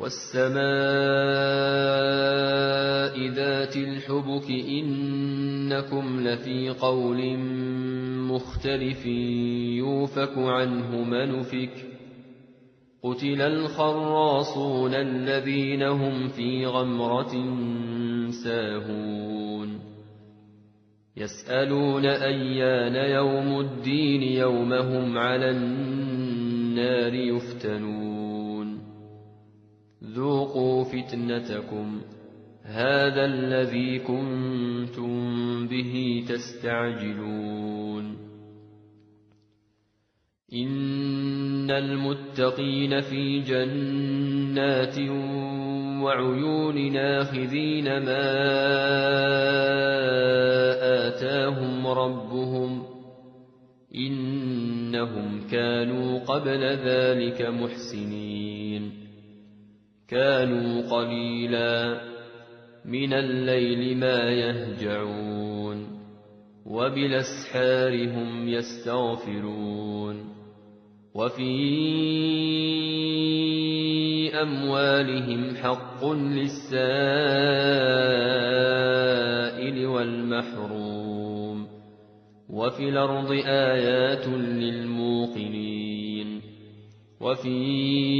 والسماء ذات الحبك إنكم لفي قول مختلف يوفك عنه منفك قتل الخراصون الذين هم في غمرة ساهون يسألون أيان يوم الدين يومهم على النار يفتنون ذوقوا فتنتكم هذا الذي كنتم به تستعجلون. إن المتقين في جنات وعيون ناخذين ما آتاهم ربهم إنهم كانوا قبل ذلك محسنين. كانوا قليلا من الليل ما يهجعون وبالأسحار هم يستغفرون وفي أموالهم حق للسائل والمحروم وفي الأرض آيات للموقنين وفي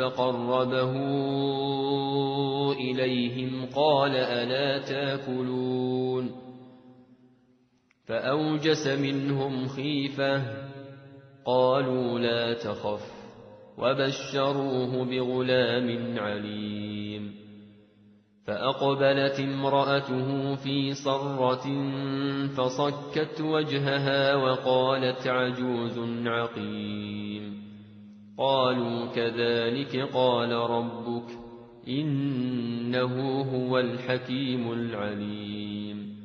فقربه إليهم قال ألا تاكلون فأوجس منهم خيفة قالوا لا تخف وبشروه بغلام عليم فأقبلت امرأته في صرة فصكت وجهها وقالت عجوز عقيم قالوا كذلك قال ربك إنه هو الحكيم العليم.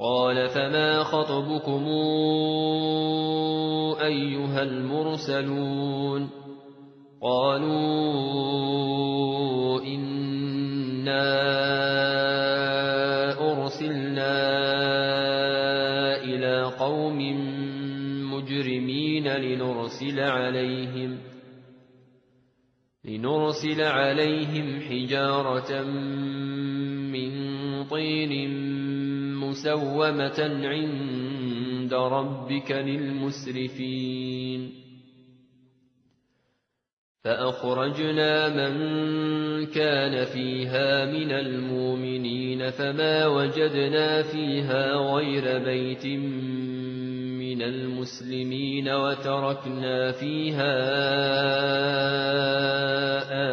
قال فما خطبكم أيها المرسلون؟ قالوا مجرمين لنرسل عليهم لنرسل عليهم حجارة من طين مسومة عند ربك للمسرفين. فأخرجنا من كان فيها من المؤمنين فما وجدنا فيها غير بيت من المسلمين وتركنا فيها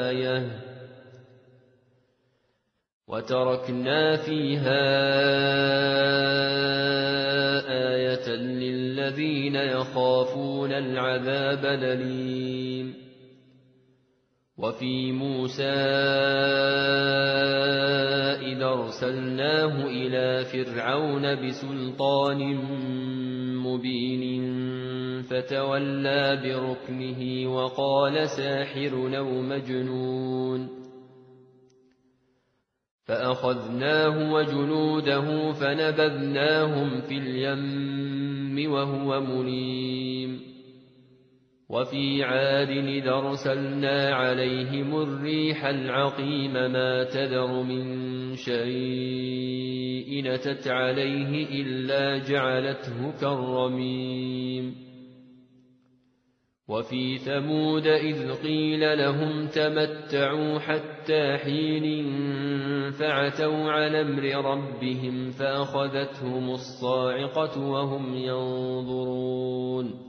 آية. وتركنا فيها آية للذين يخافون العذاب الأليم. وفي موسى إذا أرسلناه إلى فرعون بسلطان مبين فتولى بركنه وقال ساحر أو مجنون فأخذناه وجنوده فنبذناهم في اليم وهو مليم وفي عاد إذ أرسلنا عليهم الريح العقيم ما تذر من شيء نتت عليه إلا جعلته كالرميم. وفي ثمود إذ قيل لهم تمتعوا حتى حين فعتوا على أمر ربهم فأخذتهم الصاعقة وهم ينظرون.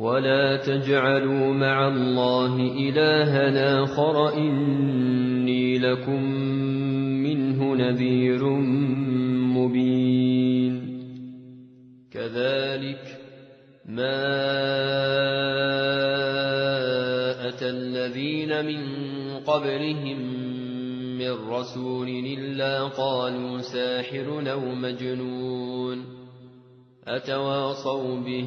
ولا تجعلوا مع الله إلهنا آخر إني لكم منه نذير مبين كذلك ما أتى الذين من قبلهم من رسول إلا قالوا ساحر أو مجنون أتواصوا به